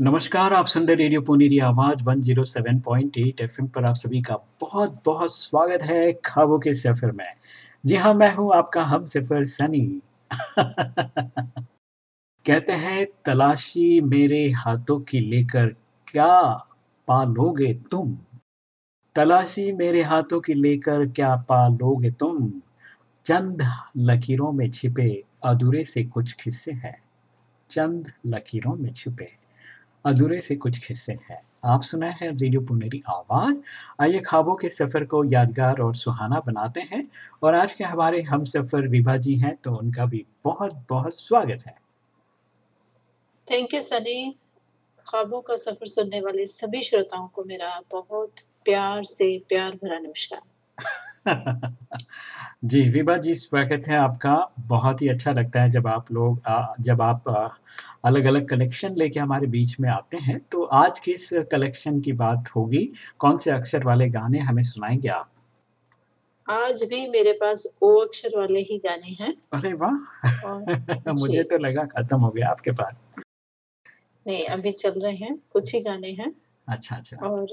नमस्कार, आप सुन रहे रेडियो पुनेरी आवाज़ 107.8 एफएम पर आप सभी का बहुत बहुत स्वागत है खाबों के सफ़र में। जी हाँ मैं हूँ आपका हम सफ़र सनी। कहते हैं, तलाशी मेरे हाथों की लेकर क्या पालोगे तुम? तलाशी मेरे हाथों की लेकर क्या पालोगे तुम? चंद लकीरों में छिपे अधूरे से कुछ किस्से हैं। चंद लकीरों में छिपे अधूरे से कुछ हिस्से हैं। आप सुना है रेडियो पुनेरी आवाज़। आइए खाबों के सफ़र को यादगार और सुहाना बनाते हैं। और आज के हमारे हम सफ़र विभा जी हैं तो उनका भी बहुत बहुत स्वागत है। थैंक यू सनी ख्वाबों का सफ़र सुनने वाले सभी श्रोताओं को मेरा बहुत प्यार से प्यार भरा नमस्कार। जी विभा जी स्वागत है आपका। बहुत ही अच्छा लगता है जब आप लोग जब आप अलग अलग कलेक्शन लेके हमारे बीच में आते हैं। तो आज किस कलेक्शन की बात होगी? कौन से अक्षर वाले गाने हमें सुनाएँगे आप? आज भी मेरे पास ओ अक्षर वाले ही गाने हैं। अरे वाह! मुझे तो लगा खत्म हो गया आपके पास। नहीं अभी चल रहे हैं कुछ ही गाने हैं। अच्छा अच्छा। और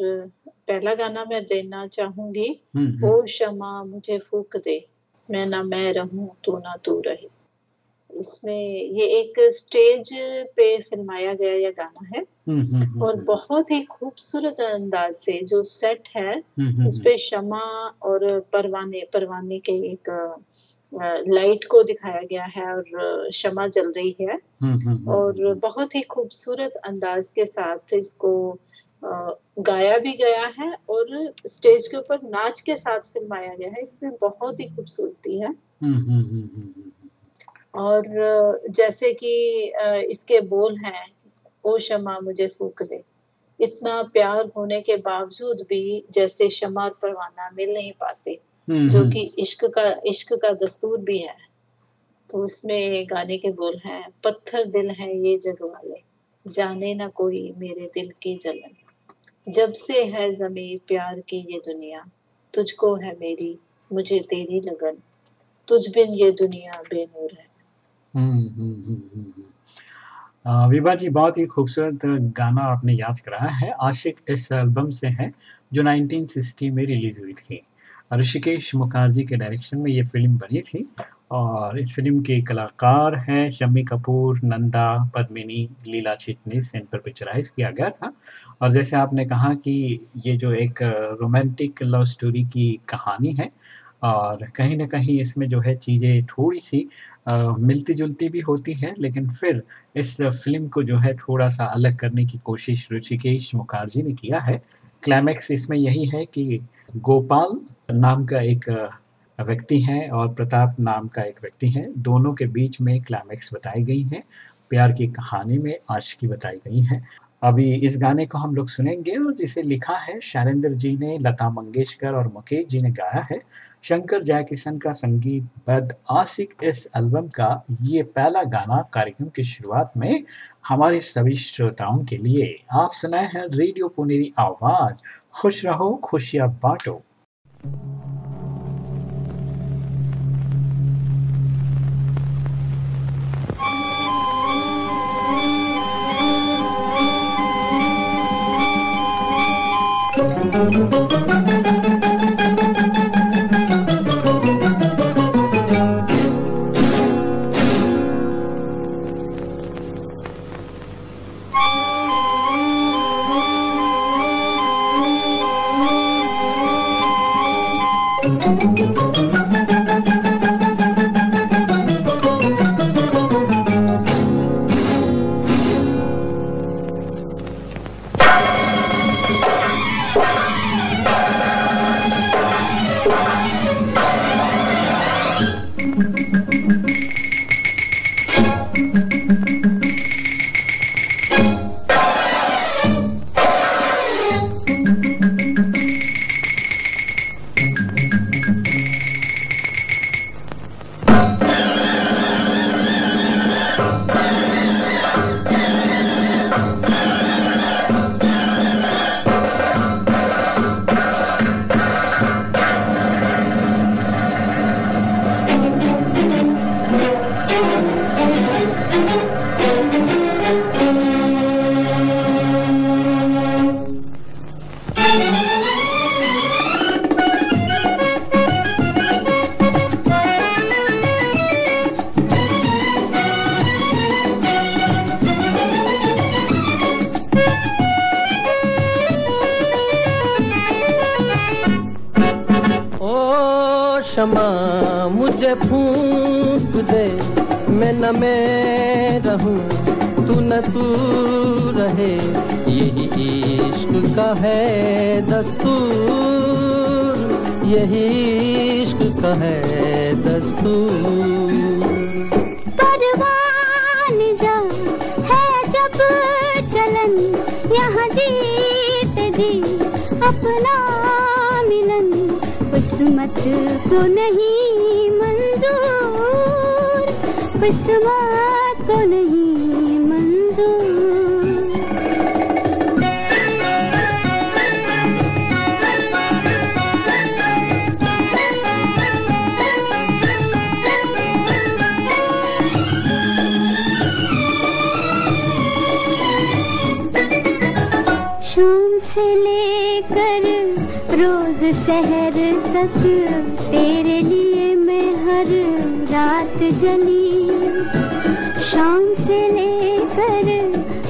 पहला गाना मैं देना चाहूँगी हम्म, हम्म। ओ क्षमा मुझे फूक दे। मैं ना मैं रहूँ तू ना तू रहे। इसमें ये एक स्टेज पे फिल्माया गया यह गाना है। हम्म, हम्म, हम्म, और बहुत ही खूबसूरत अंदाज से जो सेट है हम्म, पे शमा और परवाने परवाने के एक लाइट को दिखाया गया है और शमा जल रही है। और बहुत ही खूबसूरत अंदाज के साथ इसको गाया भी गया है और स्टेज के ऊपर नाच के साथ फिल्माया गया है। इसमें बहुत ही खूबसूरती है। हम्म, हम्म, हम्म, और जैसे कि इसके बोल हैं ओ शमा मुझे फूक दे। इतना प्यार होने के बावजूद भी जैसे शमा और परवाना मिल नहीं पाते जो कि इश्क का इश्क का दस्तूर भी है। तो उसमें गाने के बोल हैं पत्थर दिल है ये जग वाले जाने ना कोई मेरे दिल की जलन। जब से है जमी प्यार की ये दुनिया तुझको है मेरी मुझे तेरी लगन। तुझ बिन ये दुनिया बेनूर है। हम्म, हम्म, हम्म, हम्म, विभा जी बहुत ही खूबसूरत गाना आपने याद कराया है। आशिक इस एल्बम से है जो 1960 में रिलीज़ हुई थी। ऋषिकेश मुखर्जी के डायरेक्शन में ये फ़िल्म बनी थी। और इस फ़िल्म के कलाकार हैं शम्मी कपूर नंदा पद्मिनी लीला चिटनिस इन पर पिक्चराइज किया गया था। और जैसे आपने कहा कि ये जो एक रोमांटिक लव स्टोरी की कहानी है और कहीं ना कहीं इसमें जो है चीज़ें थोड़ी सी आ, मिलती जुलती भी होती हैं लेकिन फिर इस फ़िल्म को जो है थोड़ा सा अलग करने की कोशिश ऋषिकेश मुखार्जी ने किया है। क्लाइमैक्स इसमें यही है कि गोपाल नाम का एक व्यक्ति है और प्रताप नाम का एक व्यक्ति है। दोनों के बीच में क्लाइमैक्स बताई गई है। प्यार की कहानी में आशिकी बताई गई है। अभी इस गाने को हम लोग सुनेंगे और जिसे लिखा है शैलेंद्र जी ने, लता मंगेशकर और मुकेश जी ने गाया है। शंकर जयकिशन का संगीत बद, आशिक इस एल्बम का ये पहला गाना कार्यक्रम की शुरुआत में हमारे सभी श्रोताओं के लिए। आप सुनाए हैं रेडियो पुनेरी आवाज़। खुश रहो, खुशियाँ बांटो। दस्तूर, यही इश्क का है दस्तूर। परवान है जब चलन, यहाँ जीत जी अपना मिलन। किस्मत को नहीं मंजूर, किस्मत को नहीं मंजूर। सहर तक तेरे लिए मैं हर रात जली। शाम से लेकर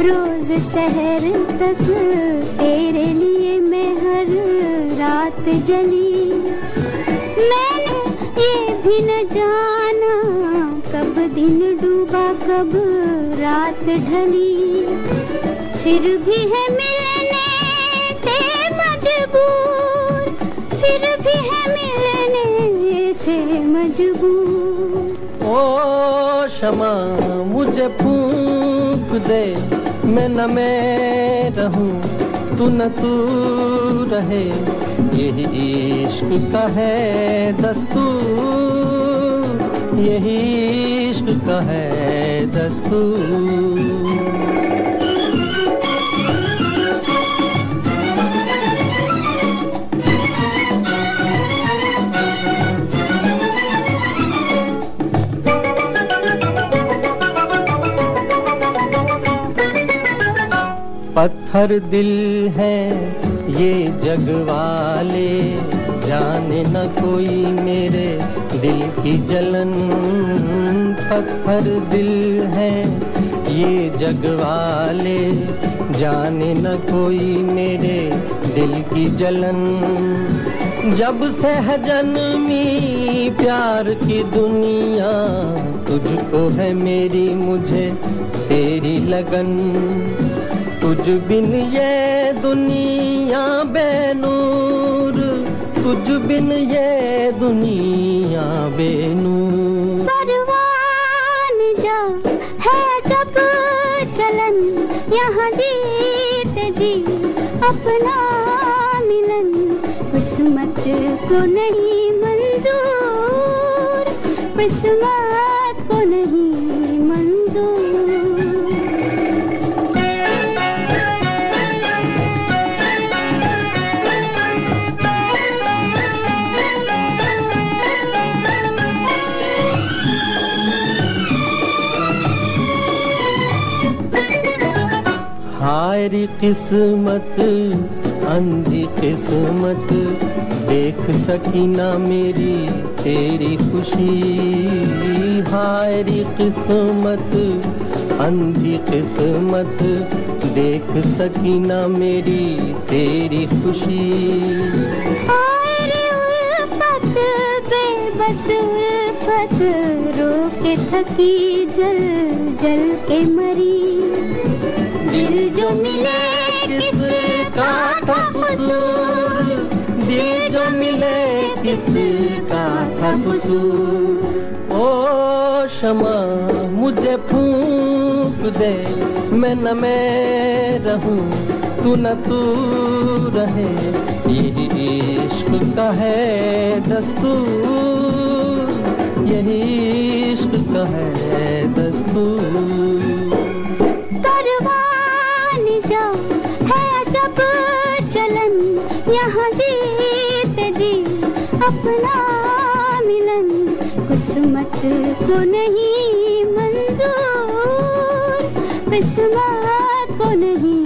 रोज सहर तक तेरे लिए मैं हर रात जली। मैंने ये भी न जाना कब दिन डूबा, कब रात ढली। फिर भी है मिलने से मजबूर क्षमा मुझे फूक दे। मैं न मैं रहूँ, तू न तू रहे। यही इश्क का है दस्तूर। यही इश्क का है दस्तूर। पत्थर दिल है, ये जग वाले। जाने न कोई मेरे दिल की जलन। पत्थर दिल है, ये जग वाले। जाने न कोई मेरे दिल की जलन। जब से है जन्मी प्यार की दुनिया, तुझको है मेरी मुझे तेरी लगन। तुझ बिन ये दुनिया बेनूर, तुझ बिन ये दुनिया बेनूर। जा है जब चलन, यहाँ जीत जी अपना मिलन। किस्मत को नहीं मंजूर, किस्मत हायरी किस्मत, अंधी किस्मत, देख सकी ना मेरी, तेरी खुशी। हायरी किस्मत, अंधी किस्मत, देख सकी ना मेरी, तेरी खुशी। उल्फत उल्फत, रो के थकी जल जल के मरी। दिल जो मिले किसका था कसूर दिल जो मिले किसका था कसूर ओ क्षमा मुझे फूक दे, मैं न मैं रहूँ, तू न तू रहे। यही इश्क का है दस्तूर, यही इश्क का है दस्तूर। यहाँ जीत जी अपना मिलन। किस्मत को नहीं मंजूर किस्मत को नहीं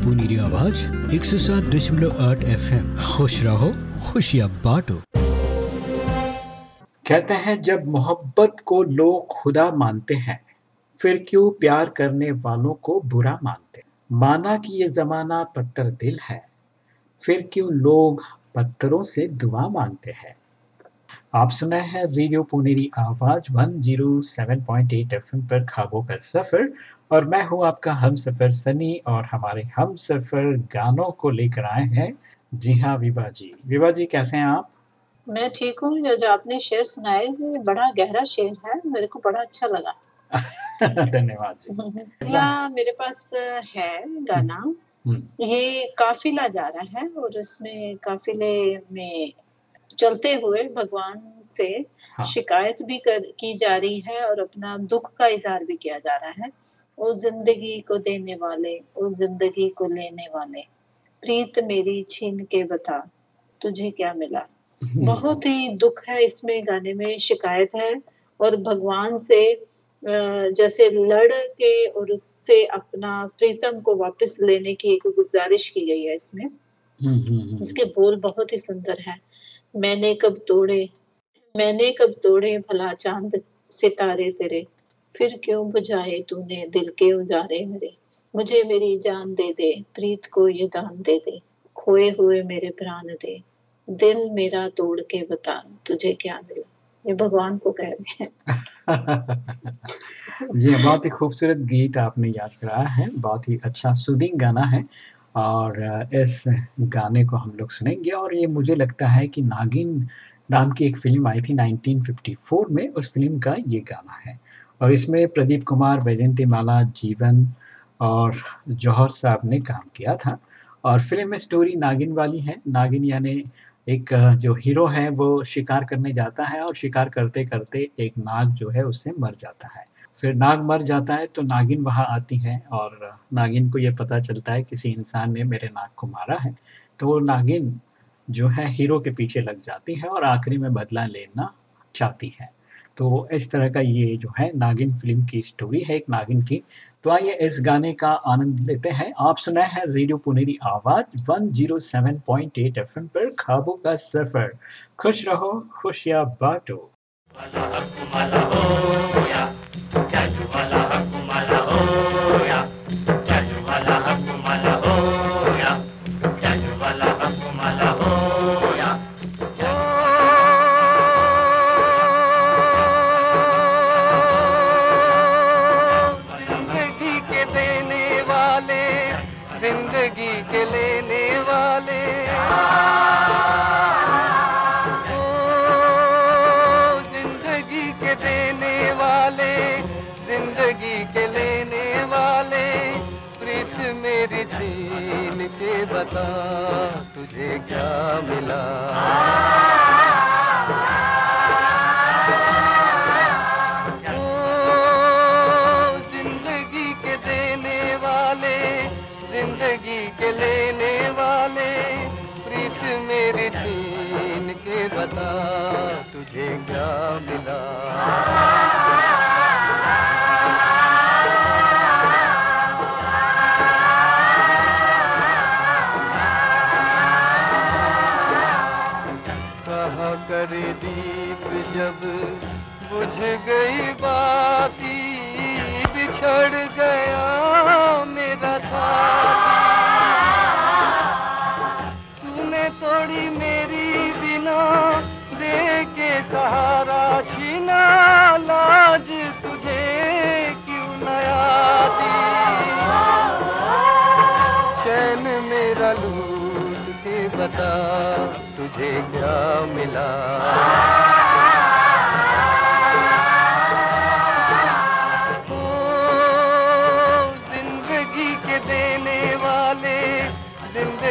पुनीरी आवाज़, एक सौ सात दशमलव आठ एफ़ एम खुश रहो, खुशियाँ बांटो। कहते हैं, जब मोहब्बत को लोग खुदा मानते हैं, फिर क्यों प्यार करने वालों को बुरा मानते? माना कि ये जमाना पत्थर दिल है, फिर क्यों लोग पत्थरों से दुआ मांगते हैं? आप सुना है रेडियो पुनेरी आवाज़ 107.8 एफएम पर खाबों का सफ़र। और मैं हूँ आपका हम सफ़र सनी और हमारे हम सफ़र गानों को लेकर आए हैं जी हाँ विभा जी। विभा जी कैसे हैं आप? मैं ठीक हूँ। जो जो आपने शेर सुनाए बड़ा गहरा शेर है। मेरे को बड़ा अच्छा लगा। धन्यवाद जी। अगला मेरे पास है गाना। हम्म, ये काफिला जा रहा है और इसमें काफिले में चलते हुए भगवान से हाँ। शिकायत भी कर की जा रही है और अपना दुख का इजहार भी किया जा रहा है। ओ ज़िंदगी को देने वाले ओ ज़िंदगी को लेने वाले। प्रीत मेरी छीन के बता तुझे क्या मिला? बहुत ही दुख है इसमें गाने में शिकायत है। और भगवान से जैसे लड़ के और उससे अपना प्रीतम को वापस लेने की एक गुजारिश की गई है इसमें। हम्म, हम्म, हम्म, इसके बोल बहुत ही सुंदर है। मैंने कब तोड़े मैंने कब तोड़े भला चाँद सितारे तेरे। फिर क्यों बुझाए तूने दिल के उजारे मेरे? मुझे मेरी जान दे दे, प्रीत को ये दान दे दे, खोए हुए मेरे प्राण दे। दिल मेरा तोड़ के बता, तुझे क्या मिला? ये भगवान को कह रहे हैं। जी, बहुत ही खूबसूरत गीत आपने याद कराया है, बहुत ही अच्छा सुदिंग गाना है और इस गाने को हम लोग सुनेंगे और ये मुझे लगता है कि नागिन नाम की एक फ़िल्म आई थी 1954 में, उस फ़िल्म का ये गाना है। और इसमें प्रदीप कुमार, वैजयंती माला, जीवन और जौहर साहब ने काम किया था। और फ़िल्म में स्टोरी नागिन वाली है। नागिन यानी एक, जो हीरो है, वो शिकार करने जाता है और शिकार करते करते एक नाग जो है, उससे मर जाता है। फिर नाग मर जाता है तो नागिन वहाँ आती है और नागिन को ये पता चलता है, किसी इंसान ने मेरे नाग को मारा है। तो वो नागिन जो है, हीरो के पीछे लग जाती है और आखिरी में बदला लेना चाहती है। तो इस तरह का ये जो है नागिन फ़िल्म की स्टोरी है एक नागिन की। तो आइए इस गाने का आनंद लेते हैं। आप सुना है रेडियो पुनेरी आवाज़ 107.8 एफएम पर खाबों का सफ़र। खुश रहो, खुशियाँ बांटो।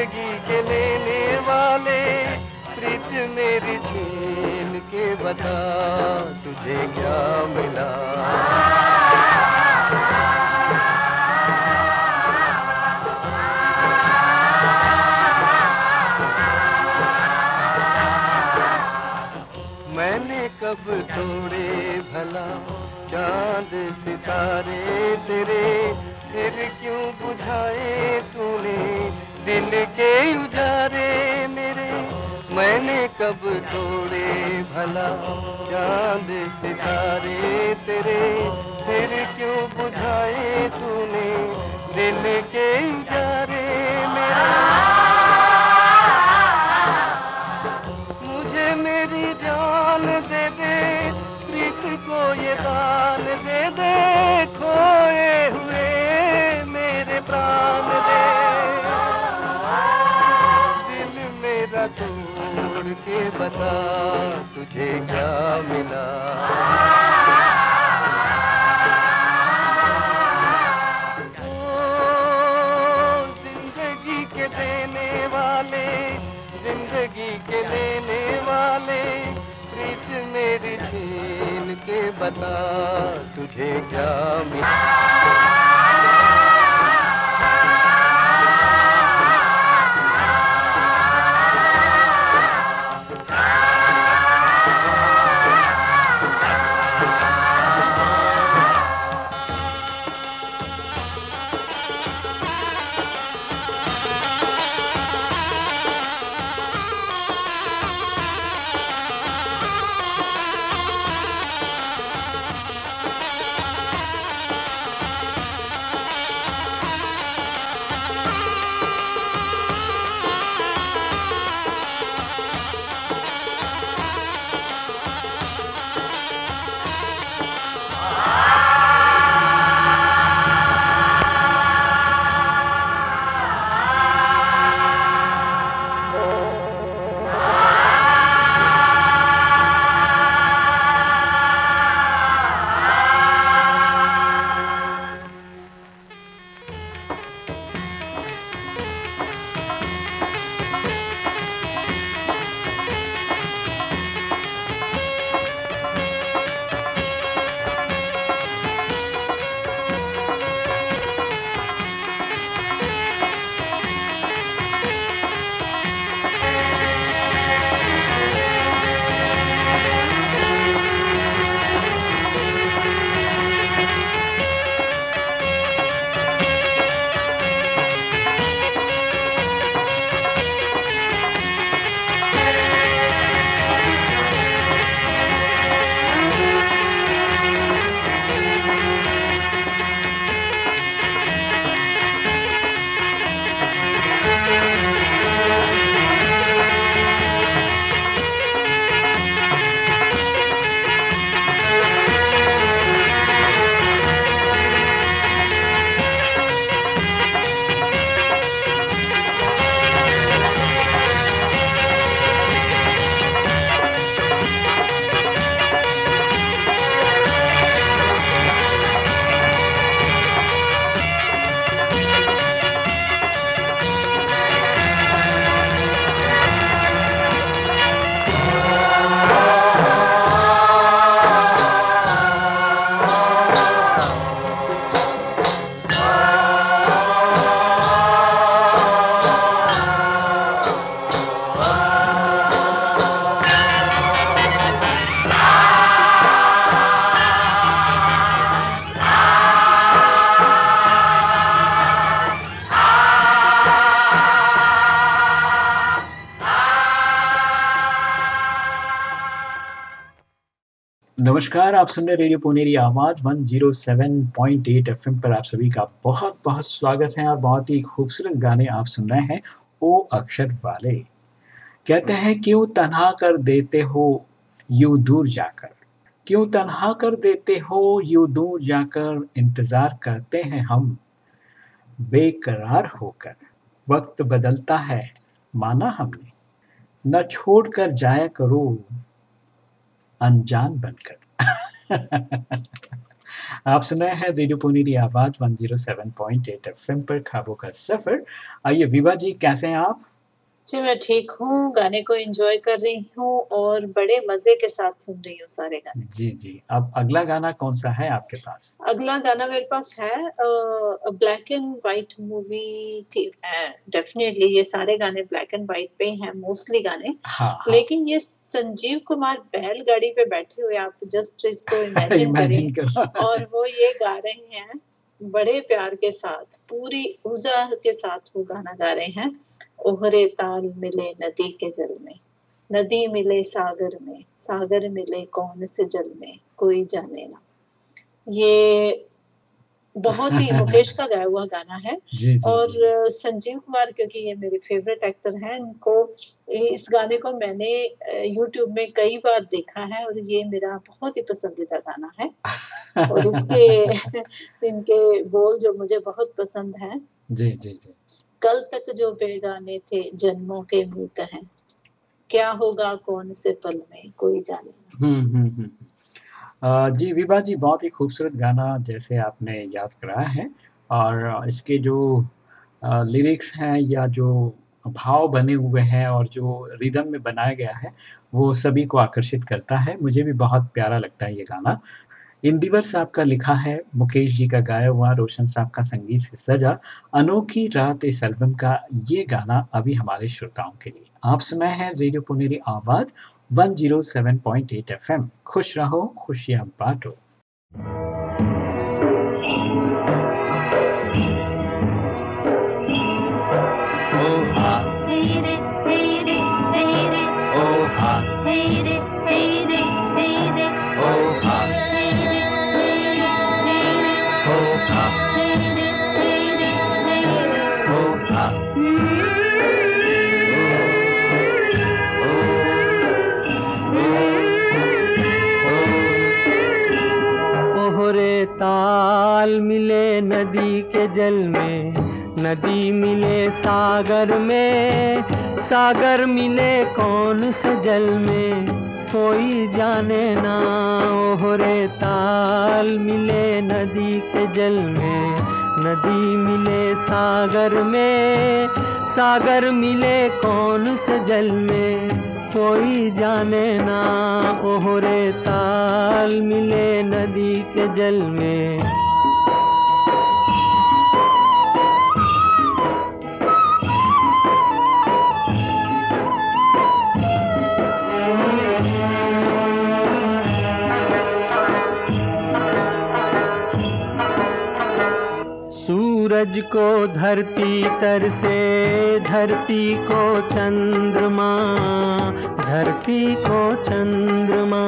ज़िंदगी के लेने वाले, प्रीत मेरी छीन के बता, तुझे क्या मिला? मैंने कब तोड़े भला, चाँद सितारे तेरे, फिर क्यों बुझाए तूने? दिल के उजारे मेरे, मैंने कब तोड़े भला चाँद सितारे तेरे? फिर क्यों बुझाए तूने दिल के उजारे मेरे? मुझे मेरी जान दे दे, प्रीत को ये दान दे दे, खोए हुए मेरे प्राण दे। मेरा तोड़ के बता तुझे क्या मिला। ज़िंदगी के देने वाले, ज़िंदगी के लेने वाले, प्रीत मेरी छीन के बता तुझे क्या मिला। नमस्कार, आप सुन रहे रेडियो पुनेरी आवाज़ 107.8 एफएम पर आप सभी का बहुत बहुत स्वागत है और बहुत ही खूबसूरत गाने आप सुन रहे हैं, ओ अक्षर वाले। कहते हैं, क्यों तन्हा कर देते हो, यू दूर जाकर? क्यों तन्हा कर देते हो, यू दूर जाकर? इंतज़ार करते हैं हम, बेकरार होकर। वक्त बदलता है, माना हमने। न छोड़ कर जाया करो, अनजान बनकर। आप सुन रहे हैं रेडियो पुनेरी आवाज़ 107.8 एफएम पर खाबो का सफ़र। आइए विवा जी, कैसे हैं आप? जी मैं ठीक हूँ गाने को एंजॉय कर रही हूँ और बड़े मज़े के साथ सुन रही हूँ सारे गाने। जी जी। अब अगला गाना कौन सा है आपके पास? अगला गाना मेरे पास है black and white movie definitely ये सारे गाने ब्लैक एंड वाइट पे ही मोस्टली गाने। हाँ, हाँ। लेकिन ये संजीव कुमार बैलगाड़ी पे बैठे हुए आप जस्ट इसको इमेजिन करें। और वो ये गा रहे हैं बड़े प्यार के साथ, पूरी ऊर्जा के साथ वो गाना गा रहे हैं, ओहरे ताल मिले नदी के जल में, नदी मिले सागर में, सागर मिले कौन से जल में, कोई जाने ना। ये बहुत ही मुकेश का गाया हुआ गाना है। जी जी और जी संजीव कुमार क्योंकि ये मेरे फेवरेट एक्टर हैं इनको इस गाने को मैंने यूट्यूब में कई बार देखा है और ये मेरा बहुत ही पसंदीदा गाना है। और इसके इनके बोल जो मुझे बहुत पसंद हैं। जी जी जी। कल तक जो बेगाने थे जन्मों के मीत हैं। क्या होगा कौन से पल में कोई जाने। हम्म हम्म हम्म। जी, विभा जी, बहुत ही खूबसूरत गाना जैसे आपने याद कराया है और इसके जो लिरिक्स हैं या जो भाव बने हुए हैं और जो रिदम में बनाया गया है, वो सभी को आकर्षित करता है। मुझे भी बहुत प्यारा लगता है ये गाना। इंदिवर साहब का लिखा है, मुकेश जी का गाया हुआ, रोशन साहब का संगीत से सजा। अनोखी रात इस एल्बम का ये गाना अभी हमारे श्रोताओं के लिए। आप सुनाए हैं रेडियो पुनेरी आवाज़ 107.8 एफएम खुश रहो खुशियाँ बांटो। ताल मिले नदी के जल में, नदी मिले सागर में। सागर मिले कौन से जल में? कोई जाने ना, ओहरे ताल मिले नदी के जल में। नदी मिले सागर में, सागर मिले कौन से जल में? कोई जाने ना, ओहरे ताल मिले नदी के जल में। सूरज को धरती तर से, धरती को चंद्रमा, धरती को चंद्रमा।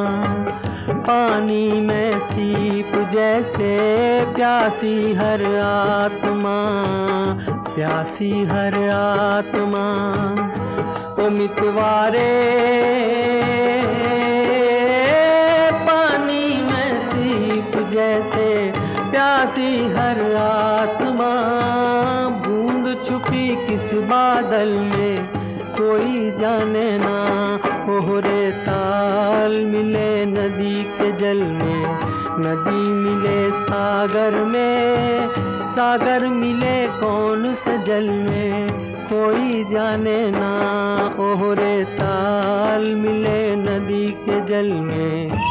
पानी में सीप जैसे प्यासी हर आत्मा, प्यासी हर आत्मा। ओ मितवारे पानी में सीप जैसे प्यासी हर आत्मा, बूंद छुपी किस बादल में? कोई जाने ना, ओहरे ताल मिले नदी के जल में। नदी मिले सागर में, सागर मिले कौन से जल में? कोई जाने ना, ओहरे ताल मिले नदी के जल में।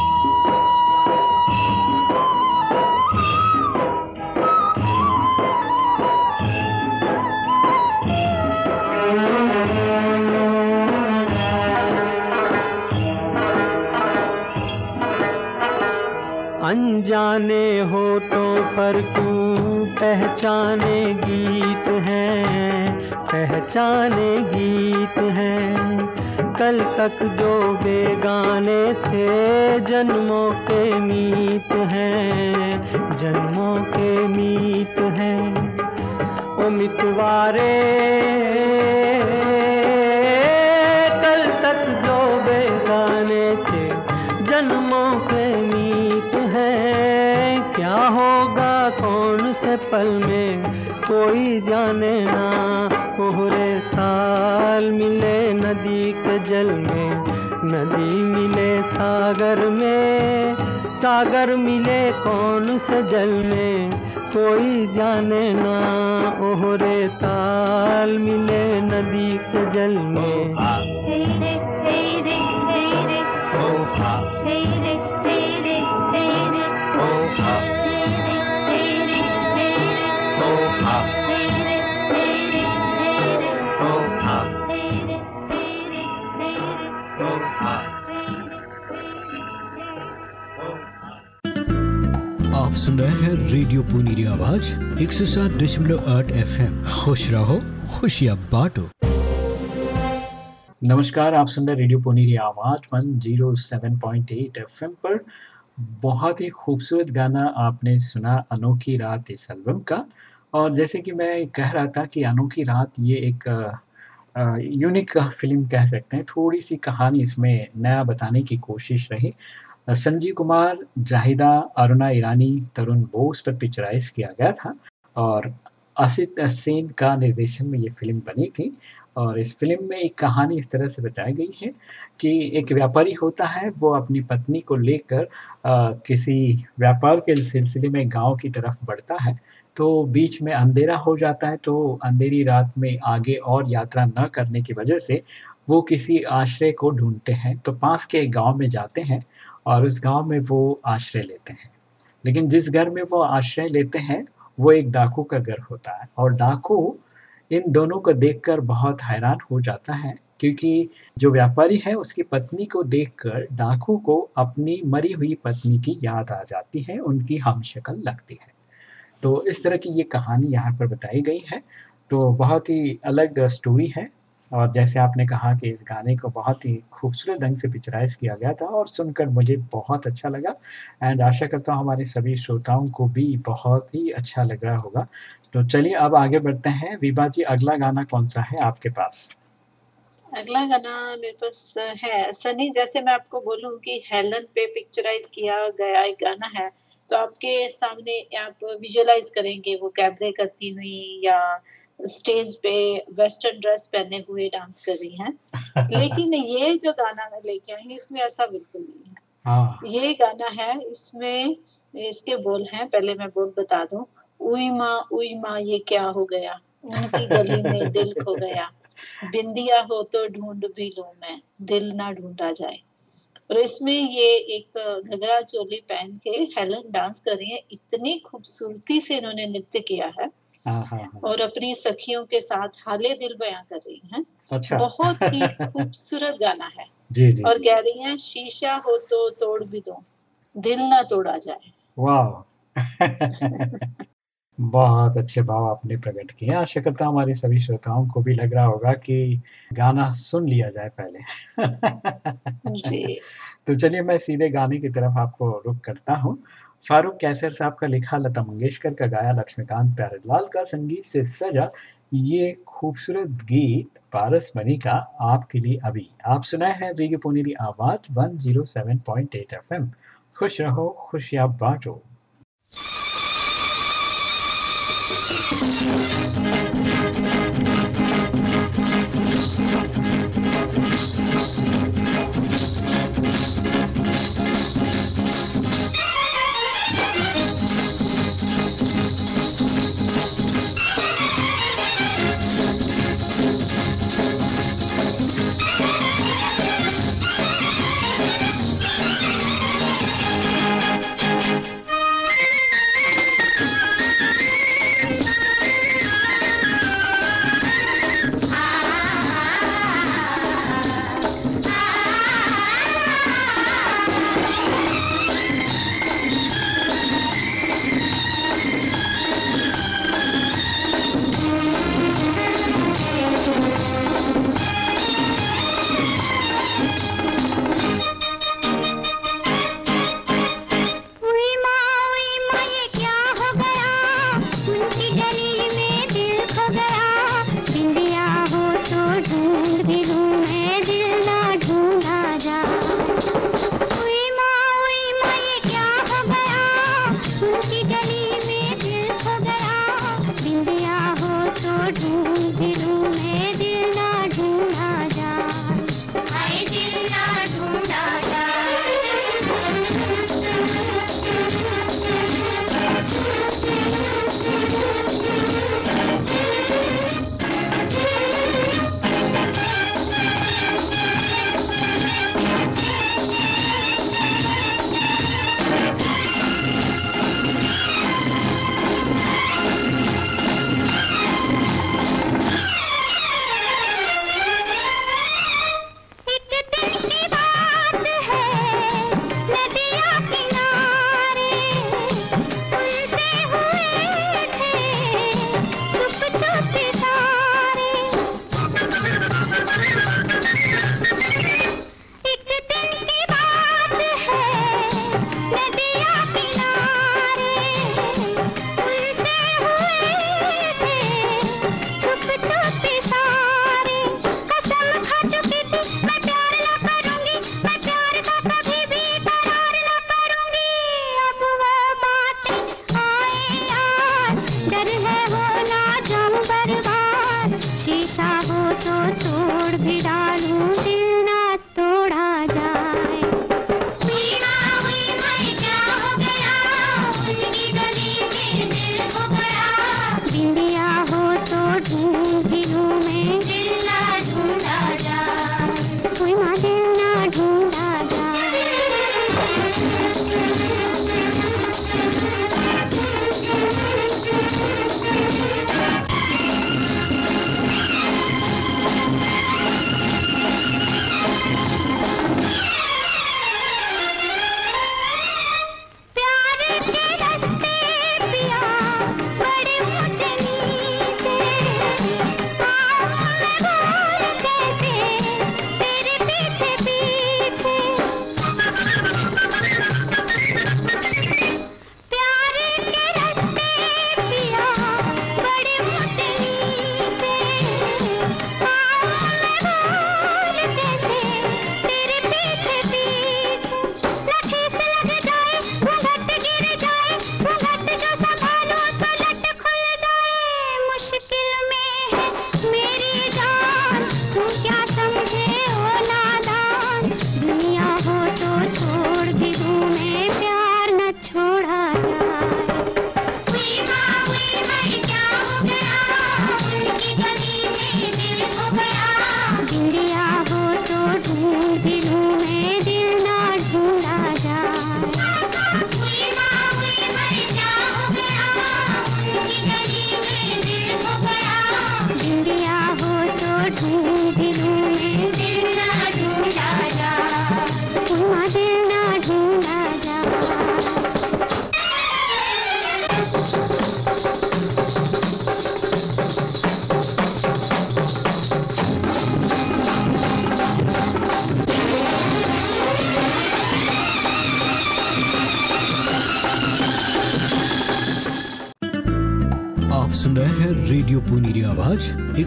अनजाने होठों पर क्यों पहचाने गीत हैं? पहचाने गीत हैं। कल तक जो बेगाने थे, जन्मों के मीत हैं। जन्मों के मीत हैं। ओ कल तक जो बेगाने थे होगा कौन से पल में? कोई जाने ना कोहरे ताल मिले नदी के जल में। नदी मिले सागर में सागर मिले कौन से जल में? कोई जाने ना ओहरे ताल मिले नदी के जल में। तेरे तेरे तेरे तेरे तेरे आप सुन रहे हैं रेडियो पुनीरी आवाज़, एक सौ सात दशमलव आठ एफ़ एम खुश रहो, खुशियाँ बांटो। नमस्कार, आप सुन रहे रेडियो पुनीरी आवाज़ 107.8 एफएम पर। बहुत ही खूबसूरत गाना आपने सुना, अनोखी रात इस एल्बम का। और जैसे कि मैं कह रहा था कि अनोखी रात ये एक यूनिक फ़िल्म कह सकते हैं। थोड़ी सी कहानी इसमें नया बताने की कोशिश रही। संजीव कुमार, जाहिदा, अरुणा ईरानी, तरुण बोस पर पिक्चराइज किया गया था और असित सेन का निर्देशन में ये फ़िल्म बनी थी और इस फ़िल्म में एक कहानी इस तरह से बताई गई है कि एक व्यापारी होता है, वो अपनी पत्नी को लेकर किसी व्यापार के सिलसिले में गाँव की तरफ़ बढ़ता है तो बीच में अंधेरा हो जाता है तो अंधेरी रात में आगे और यात्रा न करने की वजह से वो किसी आश्रय को ढूंढते हैं तो पास के एक गाँव में जाते हैं और उस गाँव में वो आश्रय लेते हैं। लेकिन जिस घर में वो आश्रय लेते हैं, वो एक डाकू का घर होता है। और डाकू इन दोनों को देखकर बहुत हैरान हो जाता है, क्योंकि जो व्यापारी है, उसकी पत्नी को देखकर डाकू को अपनी मरी हुई पत्नी की याद आ जाती है, उनकी हम शक्ल लगती है। तो इस तरह की ये कहानी यहाँ पर बताई गई है। तो बहुत ही अलग स्टोरी है। और जैसे आपने कहा कि इस गाने को बहुत ही खूबसूरत ढंग से पिक्चराइज किया गया था और सुनकर मुझे बहुत अच्छा लगा। एंड आशा करता हूँ हमारे सभी श्रोताओं को भी बहुत ही अच्छा लग रहा होगा। तो चलिए अब आगे बढ़ते हैं। विभा जी, अगला गाना कौन सा है आपके पास? अगला गाना मेरे पास है। सनी, जैसे मैं आपको बोलूँ कि हेलन पे पिक्चराइज किया गया एक गाना है तो आपके सामने आप विजुअलाइज करेंगे, वो कैबरे करती हुई या स्टेज पे वेस्टर्न ड्रेस पहने हुए डांस कर रही हैं। लेकिन ये जो गाना मैं लेके आई इसमें ऐसा बिल्कुल नहीं है। हाँ। ये गाना है इसमें इसके बोल हैं पहले मैं बोल बता दूँ। उई माँ उई माँ ये क्या हो गया? उनकी गली में दिल खो गया। बिंदिया हो तो ढूंढ भी लू मैं दिल ना ढूंढा जाए। और इसमें ये एक घगरा चोली पहन के हेलन डांस कर रही है। इतनी खूबसूरती से इन्होंने नृत्य किया है। और अपनी सखियों के साथ हाले दिल बयां कर रही हैं। अच्छा। बहुत ही खूबसूरत गाना है। जी, जी, और कह रही हैं शीशा हो तो तोड़ भी दो दिल ना तोड़ा जाए। वाह। बहुत अच्छे भाव आपने प्रकट किए। आशा करता हूँ हमारे सभी श्रोताओं को भी लग रहा होगा कि गाना सुन लिया जाए पहले। जी। तो चलिए मैं सीधे गाने की तरफ़ आपको रुक करता हूँ। फारूक कैसर साहब का लिखा लता मंगेशकर का गाया लक्ष्मीकांत प्यारेलाल का संगीत से सजा, ये खूबसूरत गीत पारस मनी का आपके लिए अभी। आप सुनाए हैं रेडियो पुनेरी आवाज़ 107.8 एफएम। खुश रहो खुशियाँ बांटो।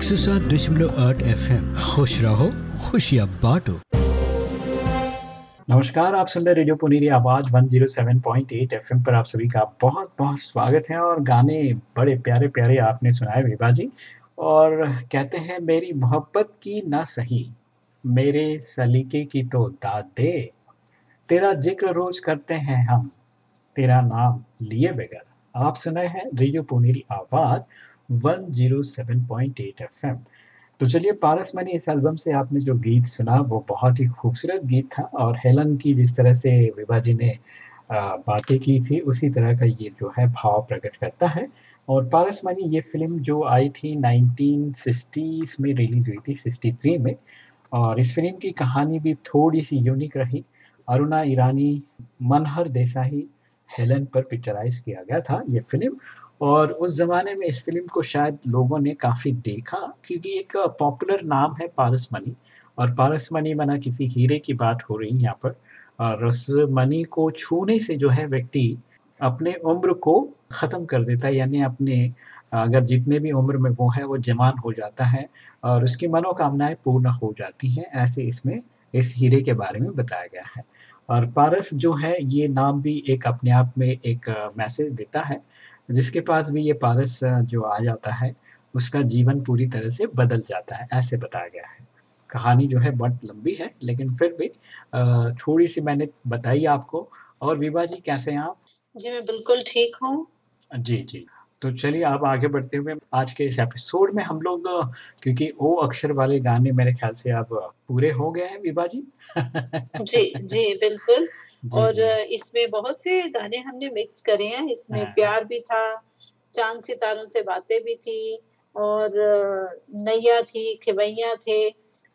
सौ सात दशमलव आठ एफ़ एम खुश रहो, खुशियाँ बांटो। नमस्कार, आप सुन रहे रेडियो पुनीरी आवाज़ 107.8 एफएम पर आप सभी का बहुत बहुत स्वागत है और गाने बड़े प्यारे प्यारे आपने सुनाए विभा जी। और कहते हैं, मेरी मोहब्बत की ना सही, मेरे सलीके की तो दाद। दे तेरा ज़िक्र रोज करते हैं हम, तेरा नाम लिए बगैर। आप सुनाए हैं रेडियो पुनीरी आवाज़ 107.8 एफएम तो चलिए पारस मनी इस एल्बम से आपने जो गीत सुना, वो बहुत ही खूबसूरत गीत था और हेलन की जिस तरह से विभा जी ने बातें की थी, उसी तरह का ये जो है भाव प्रकट करता है। और पारस मनी ये फ़िल्म जो आई थी 1960s में रिलीज़ हुई थी 63 में, और इस फ़िल्म की कहानी भी थोड़ी सी यूनिक रही। अरुणा ईरानी, मनहर देसाई, हेलन पर पिक्चराइज किया गया था ये फ़िल्म और उस ज़माने में इस फ़िल्म को शायद लोगों ने काफ़ी देखा, क्योंकि एक पॉपुलर नाम है पारस मनी। और पारस मनी बना किसी हीरे की बात हो रही है यहाँ पर। और उस मनी को छूने से जो है व्यक्ति अपने उम्र को ख़त्म कर देता है, यानी अपने, अगर जितने भी उम्र में वो है, वो जवान हो जाता है और उसकी मनोकामनाएँ पूर्ण हो जाती हैं, ऐसे इसमें, इस हीरे के बारे में बताया गया है। और पारस जो है, ये नाम भी एक अपने आप में एक मैसेज देता है जिसके पास भी ये पारस जो आ जाता है उसका जीवन पूरी तरह से बदल जाता है ऐसे बताया गया है। कहानी जो है बहुत लंबी है लेकिन फिर भी थोड़ी सी मैंने बताई आपको। और विभा जी कैसे हैं आप? जी मैं बिल्कुल ठीक हूँ। जी जी। तो चलिए आप आगे बढ़ते हुए आज के इस एपिसोड में हम लोग क्योंकि ओ अक्षर वाले गाने मेरे ख्याल से अब पूरे हो गए हैं विभा जी। जी जी बिल्कुल। और इसमें बहुत से गाने हमने मिक्स करे हैं। इसमें हाँ। प्यार भी था चाँद सितारों से बातें भी थी और नैया थी खिवैया थे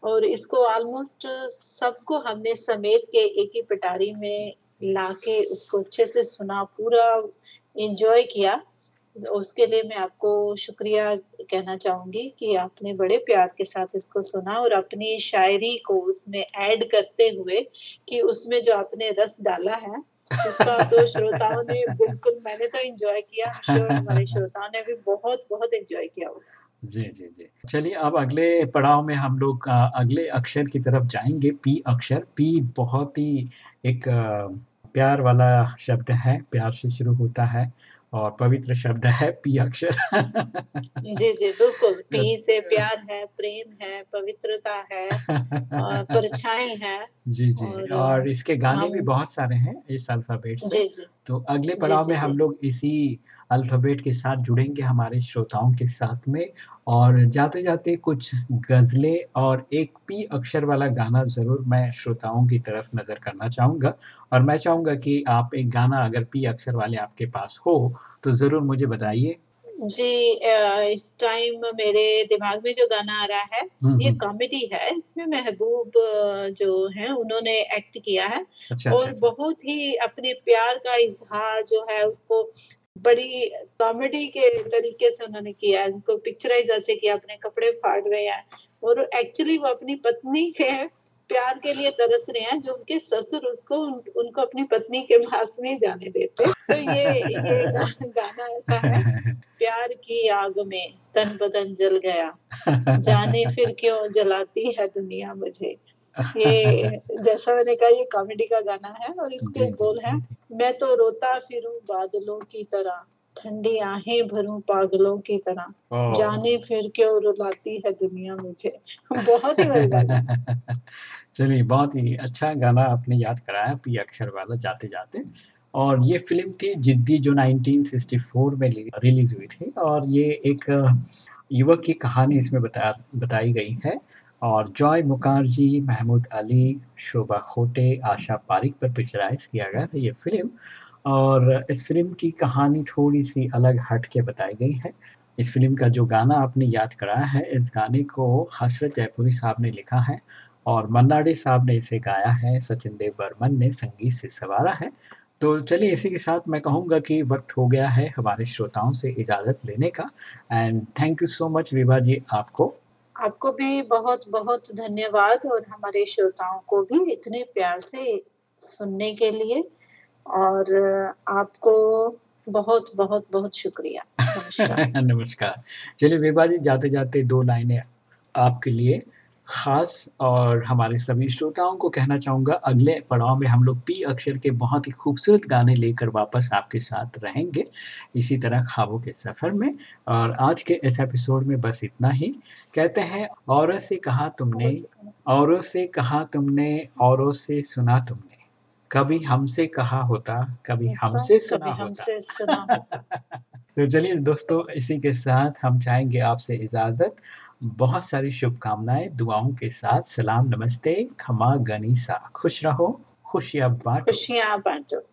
और इसको ऑलमोस्ट सबको हमने समेट के एक ही पिटारी में लाके उसको अच्छे से सुना पूरा एंजॉय किया। उसके लिए मैं आपको शुक्रिया कहना चाहूँगी कि आपने बड़े प्यार के साथ इसको सुना और अपनी शायरी को उसमें ऐड करते हुए कि उसमें जो आपने रस डाला है उसका तो श्रोताओं ने बिल्कुल मैंने तो एंजॉय किया श्योर हमारे श्रोताओं ने भी बहुत बहुत एंजॉय किया होगा। जी जी जी। चलिए अब अगले पड़ाव में हम लोग अगले अक्षर की तरफ़ जाएँगे पी अक्षर। पी बहुत ही एक प्यार वाला शब्द है प्यार से शुरू होता है। और पवित्र शब्द है पी अक्षर। जी जी बिल्कुल। पी से प्यार है प्रेम है पवित्रता है और परछाई है जी जी। और, और इसके गाने भी बहुत सारे हैं इस अल्फ़ाबेट से। जी जी। तो अगले पड़ाव में हम लोग इसी अल्फ़ाबेट के साथ जुड़ेंगे हमारे श्रोताओं के साथ में। और जाते जाते कुछ गज़लें और एक पी अक्षर वाला गाना ज़रूर मैं श्रोताओं की तरफ़ नज़र करना चाहूँगा। और मैं चाहूँगा कि आप एक गाना अगर पी अक्षर वाले आपके पास हो तो ज़रूर मुझे बताइए। जी इस टाइम मेरे दिमाग में जो गाना आ रहा है हम्म, ये हम्म, कॉमेडी है। इसमें महबूब जो है उन्होंने एक्ट किया है। अच्छा और अच्छा। बहुत ही अपने प्यार का इजहार जो है उसको बड़ी कॉमेडी के तरीके से उन्होंने किया उनको पिक्चराइज ऐसे किया अपने कपड़े फाड़ रहे हैं और एक्चुअली वो अपनी पत्नी के प्यार के लिए तरस रहे हैं जो उनके ससुर उसको उन, उनको अपनी पत्नी के पास नहीं जाने देते। तो ये ये गा- गाना ऐसा है प्यार की आग में तन बदन जल गया जाने फिर क्यों जलाती है दुनिया मुझे। ये जैसा मैंने कहा ये कॉमेडी का गाना है और इसके बोल हैं। मैं तो रोता फिरूं बादलों की तरह ठंडी आहें भरूं पागलों की तरह। जाने फिर क्यों रुलाती है दुनिया मुझे? बहुत ही गाना चलिए, बहुत ही अच्छा गाना आपने याद कराया पी अक्षर वाला जाते-जाते और ये फ़िल्म थी जिद्दी जो 1964 में रिलीज़ हुई थी। और ये एक युवक की कहानी इसमें बता बताई गई है। और जॉय मुखर्जी, महमूद अली, शोभा खोटे, आशा पारिक पर पिक्चराइज़ किया गया था ये फ़िल्म और इस फ़िल्म की कहानी थोड़ी-सी अलग हट के बताई गई है। इस फ़िल्म का जो गाना आपने याद कराया है, इस गाने को हसरत जयपुरी साहब ने लिखा है और मन्ना डे साहब ने इसे गाया है, सचिन देव बर्मन ने संगीत से संवारा है। तो चलिए इसी के साथ मैं कहूँगा कि वक़्त हो गया है हमारे श्रोताओं से इजाज़त लेने का and thank you so much Vibha ji आपको। आपको भी बहुत-बहुत धन्यवाद और हमारे श्रोताओं को भी इतने प्यार से सुनने के लिए और आपको बहुत-बहुत बहुत शुक्रिया। नमस्कार। नमस्कार। चलिए विभा जी, जाते-जाते दो लाइनें आपके लिए ख़ास और हमारे सभी श्रोताओं को कहना चाहूँगा अगले पड़ाव में हम लोग पी अक्षर के बहुत ही खूबसूरत गाने लेकर वापस आपके साथ रहेंगे, इसी तरह ख्वाबों के सफ़र में और आज के इस एपिसोड में बस इतना ही। कहते हैं औरों से कहा तुमने औरों से कहा तुमने औरों से सुना तुमने, कभी हमसे कहा होता, कभी हमसे सुना होता। तो चलिए दोस्तों इसी के साथ हम चाहेंगे आपसे इजाज़त। बहुत सारी शुभकामनाएँ दुआओं के साथ सलाम, नमस्ते, खमा गनीसा। खुश रहो, खुशियाँ बांटो खुशियाँ बाँटो।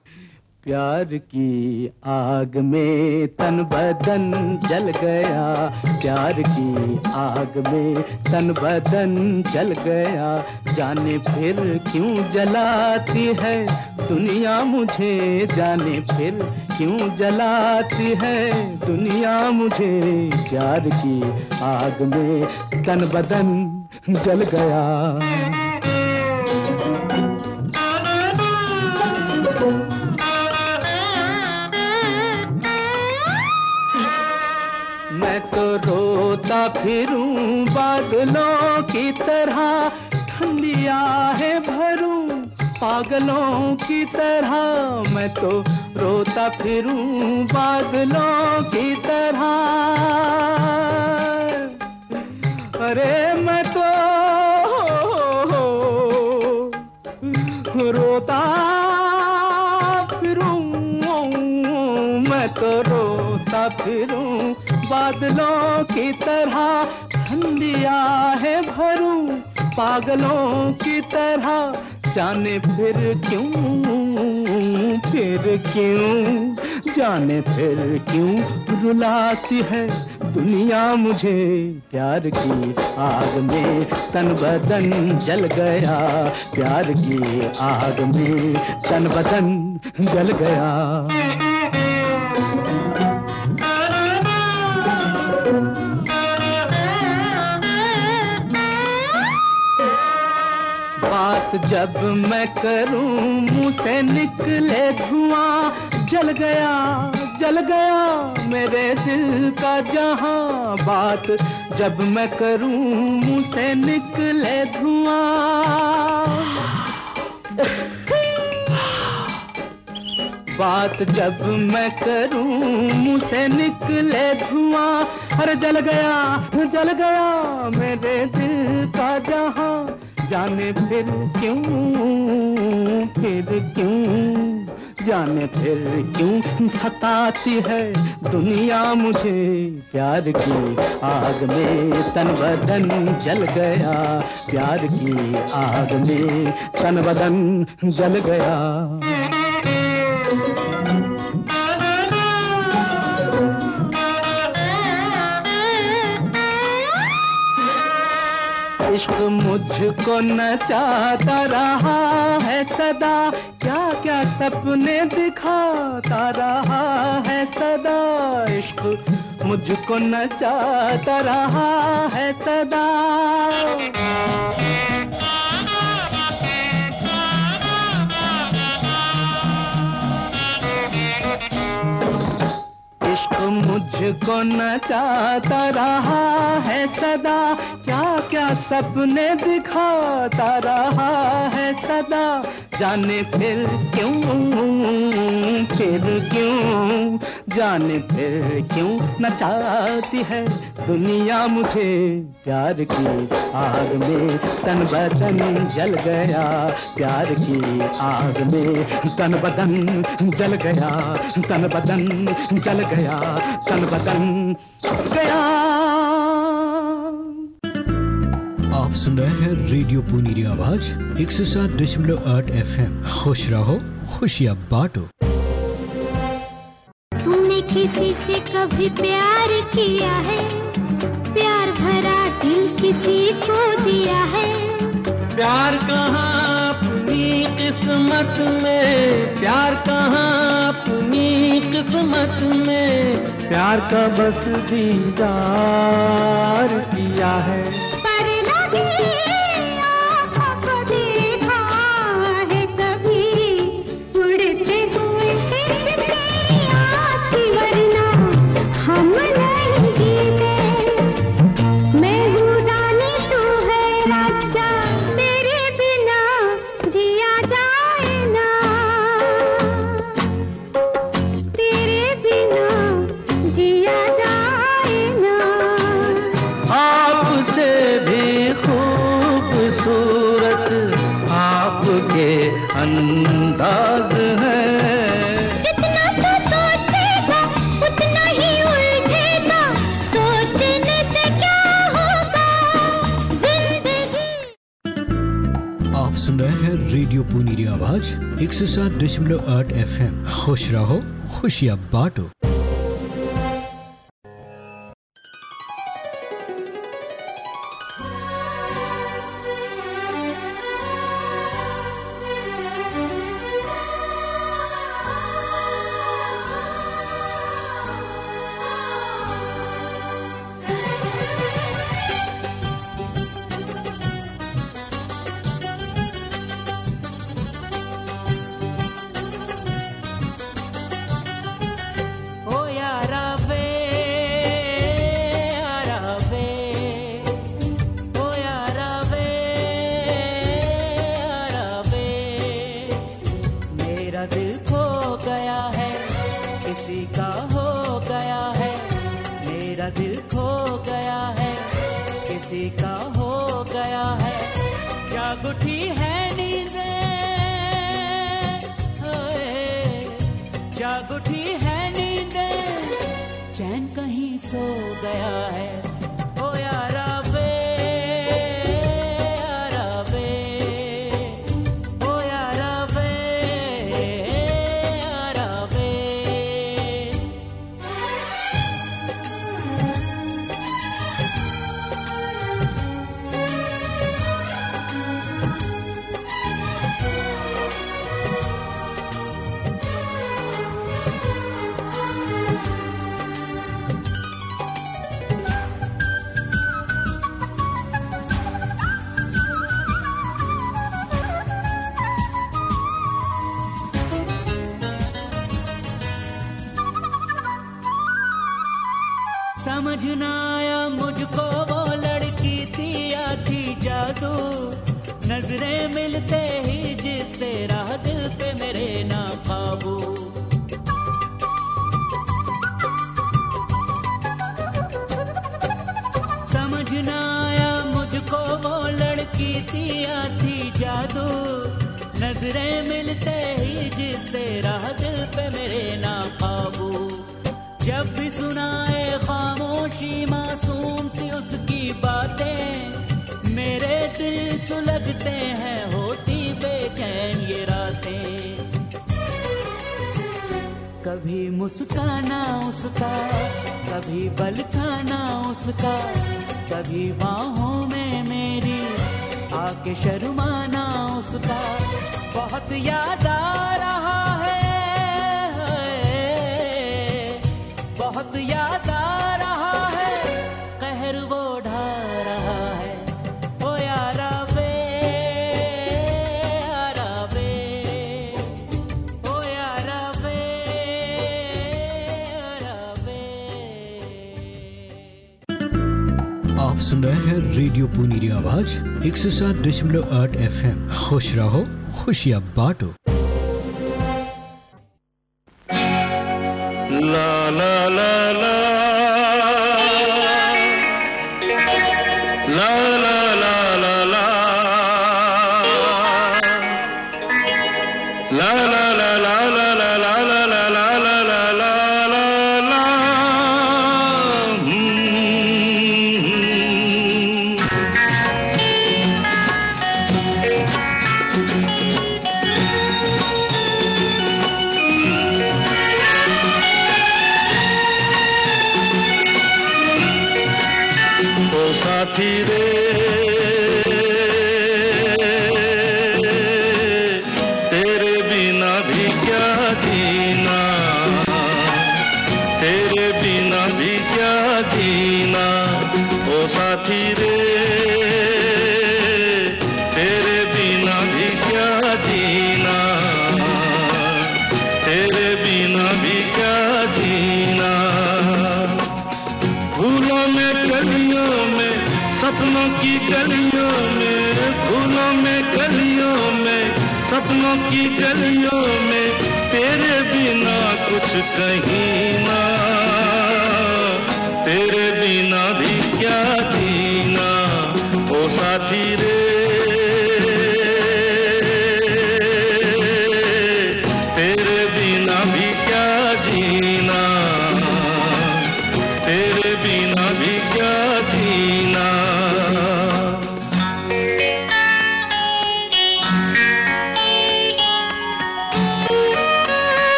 प्यार की आग में तन बदन जल गया। प्यार की आग में तन बदन जल गया। जाने फिर क्यों जलाती है? दुनिया मुझे जाने फिर क्यों जलाती है? दुनिया मुझे प्यार की आग में तन बदन जल गया। फिरूं बादलों की तरह। ठंडी आहें भरूं पागलों की तरह। मैं तो रोता फिरूं बादलों की तरह। अरे मैं तो रोता बादलों की तरह ठंडिया है भरूं। पागलों की तरह जाने फिर क्यों फिर क्यों? जाने फिर क्यों रुलाती है दुनिया मुझे? प्यार की आग में तन बदन जल गया। प्यार की आग में तन बदन जल गया। जब मैं करूँ मुँह से निकले धुआँ, जल गया जल गया मेरे दिल का जहाँ बात। जब मैं करूँ मुँह से निकले धुआँ। बात जब मैं करूँ मुँह से निकले धुआँ, अरे जल गया जल गया मेरे दिल का जहाँ। जाने फिर क्यों फिर क्यों? जाने फिर क्यों सताती है दुनिया मुझे? प्यार की आग में तन बदन जल गया। प्यार की आग में तन बदन जल गया। इश्क मुझको नचाता रहा है सदा। क्या क्या सपने दिखाता रहा है सदा। इश्क मुझको नचाता रहा है सदा। इश्क मुझको नचाता रहा है सदा। क्या क्या सपने दिखाता रहा है सदा? जाने फिर क्यों फिर क्यों? जाने फिर क्यों न चाहती है दुनिया मुझे? प्यार की आग में तन बदन जल गया, प्यार की आग में तन बदन जल गया, तन बदन जल गया, तन बदन गया। सुन रहे हैं रेडियो पुनीरी आवाज़ एक सौ सात दशमलव आठ एफ़ एम खुश रहो खुशियाँ बांटो। तुमने किसी से कभी प्यार किया है? प्यार भरा दिल किसी को दिया है? प्यार कहाँ अपनी किस्मत में? प्यार कहाँ अपनी किस्मत में? प्यार का बस दीदार किया है। पर दशमलव आठ एफ़ खुश रहो खुशियाँ बांटो। सो गया सुन रहे हैं रेडियो पुनी आवाज़, एक सौ सात दशमलव आठ एफ़ एम खुश रहो, खुशियाँ बांटो।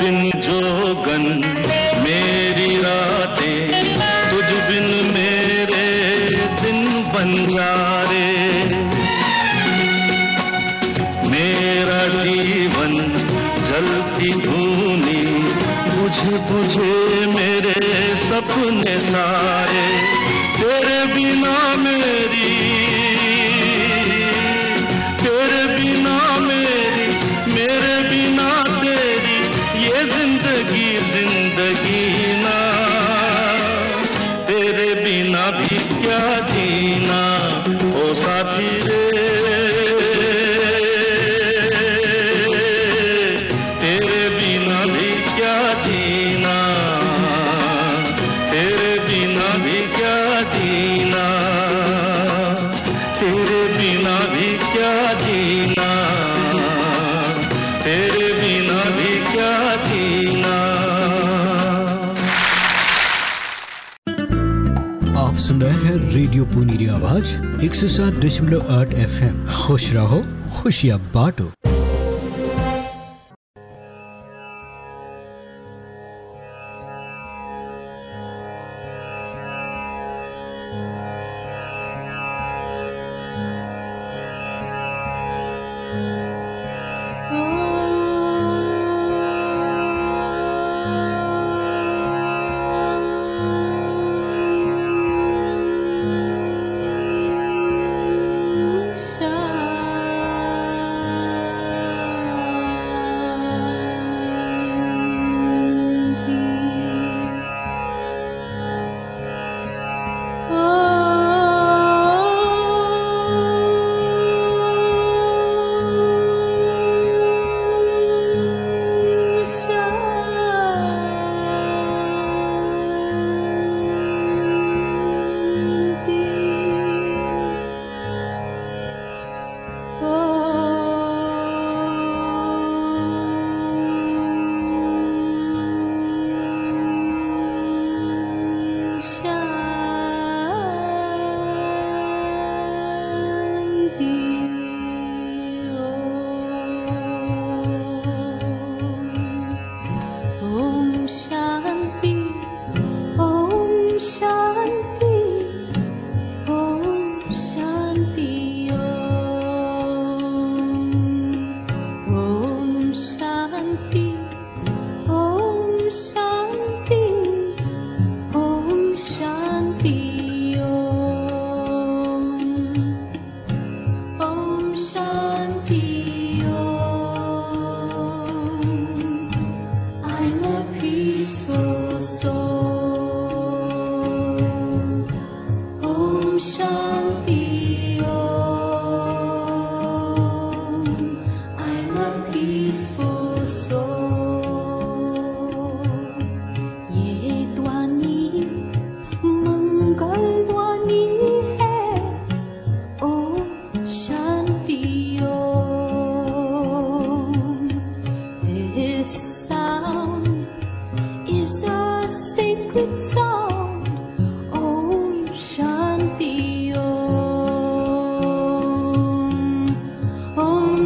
बिन जोगन मेरी रातें, तुझ बिन मेरे दिन बन सारे मेरा जीवन जलती धूनी बुझ बुझे मेरे सपने सारे। एक सौ सात दशमलव आठ एफ़ एम खुश रहो खुशियाँ बांटो।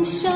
show.